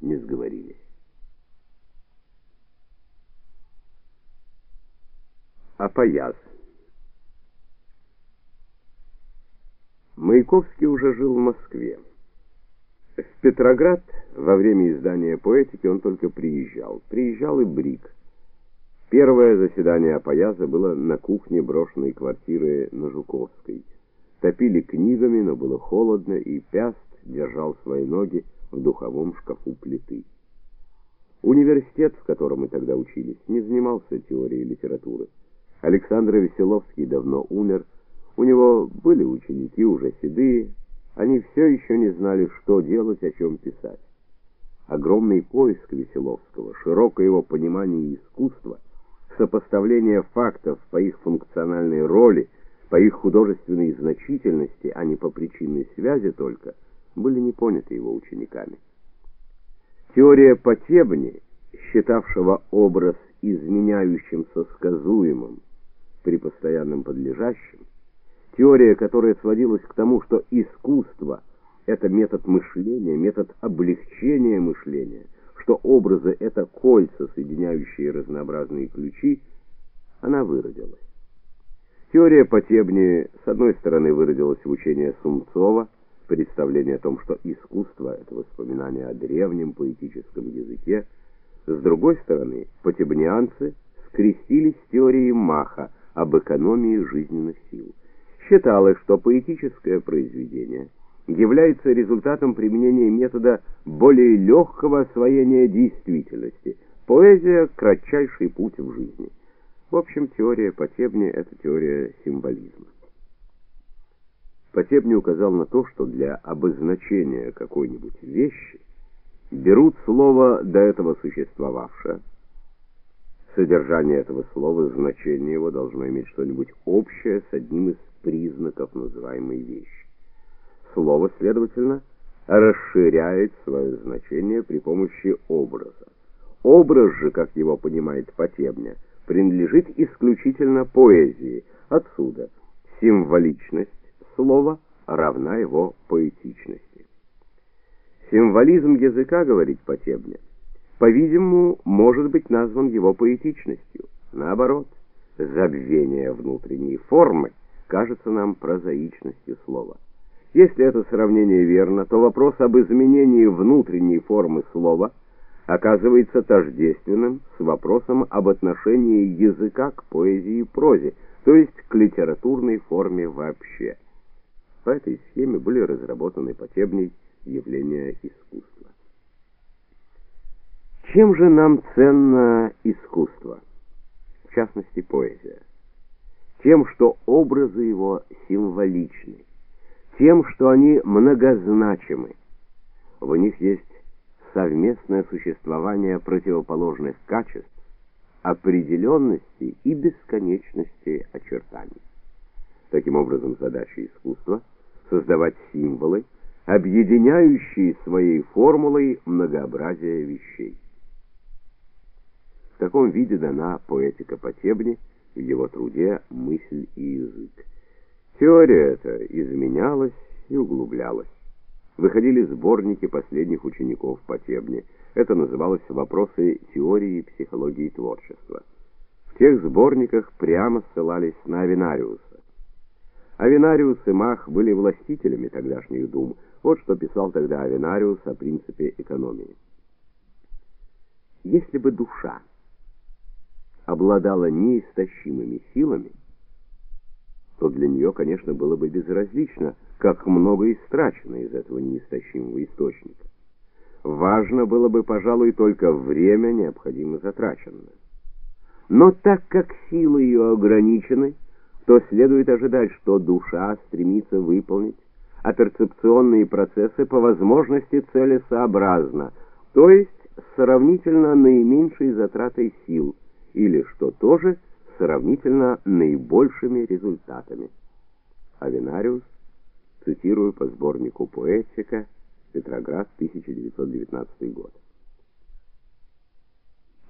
не сговорились. Апояс Маяковский уже жил в Москве. В Петроград во время издания «Поэтики» он только приезжал. Приезжал и Брик. Первое заседание Апояза было на кухне брошенной квартиры на Жуковской. Топили книгами, но было холодно, и Пяст держал свои ноги в духовом шкафу плиты. Университет, в котором мы тогда учились, не занимался теорией литературы. Александр Веселовский давно умер, у него были ученики уже седые, они все еще не знали, что делать, о чем писать. Огромный поиск Веселовского, широкое его понимание искусства, сопоставление фактов по их функциональной роли, по их художественной значительности, а не по причинной связи только, были не поняты его учениками. Теория Потебни, считавшего образ изменяющимся сказуемым при постоянном подлежащем, теория, которая сводилась к тому, что искусство это метод мышления, метод облегчения мышления, что образы это кольца, соединяющие разнообразные ключи, она выродилась. Теория Потебни с одной стороны выродилась в учение Сумцова, представление о том, что искусство это воспоминание о древнем поэтическом языке, с другой стороны, потебнианцы скрестились с теорией Маха об экономии жизненных сил. Считалось, что поэтическое произведение является результатом применения метода более легкого освоения действительности. Поэзия кратчайший путь в жизни. В общем, теория Потебни это теория символизма. Потебни указал на то, что для обозначения какой-нибудь вещи берут слово до этого существовавшее. Содержание этого слова, значение его должно иметь что-нибудь общее с одним из признаков называемой вещи. Слово, следовательно, расширяет свое значение при помощи образа. Образ же, как его понимает Потебня, принадлежит исключительно поэзии. Отсюда символичность слова равна его поэтичности. Символизм языка, говорит Потебня, по-видимому, может быть назван его поэтичностью. Наоборот, забвение внутренней формы кажется нам прозаичностью слова. Если это сравнение верно, то вопрос об изменении внутренней формы слова оказывается тождественным с вопросом об отношении языка к поэзии и прозе, то есть к литературной форме вообще. По этой схеме были разработаны Потебней явления искусства. Чем же нам ценно искусство? В частности, поэзия. Тем, что образы его символичны, тем, что они многозначимы. В них есть совместное существование противоположных качеств, определенности и бесконечности очертаний. Таким образом, задача искусства создавать символы, объединяющие своей формулой многообразие вещей. В таком виде дана поэтика Потебни в его труде «Мысль и язык». Теория эта изменялась и углублялась. Выходили сборники последних учеников Потебни. Это называлось «Вопросы теории психологии творчества». В тех сборниках прямо ссылались на Авенариуса. Авенариус и Мах были властителями тогдашних дум. Вот что писал тогда Авенариус о принципе экономии. Если бы душа обладала неистощимыми силами, то для нее, конечно, было бы безразлично, как много истрачено из этого неистощимого источника. Важно было бы, пожалуй, только время, необходимо затраченное. Но так как силы ее ограничены, то следует ожидать, что душа стремится выполнить, а перцепционные процессы по возможности целесообразно, то есть сравнительно наименьшей затратой сил – или, что тоже, сравнительно наибольшими результатами. Авенариус, цитирую по сборнику «Поэтика», Петроград, 1919 год.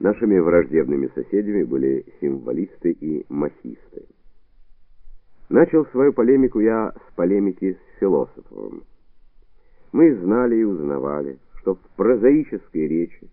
Нашими враждебными соседями были символисты и махисты. Начал свою полемику я с полемики с философом. Мы знали и узнавали, что в прозаической речи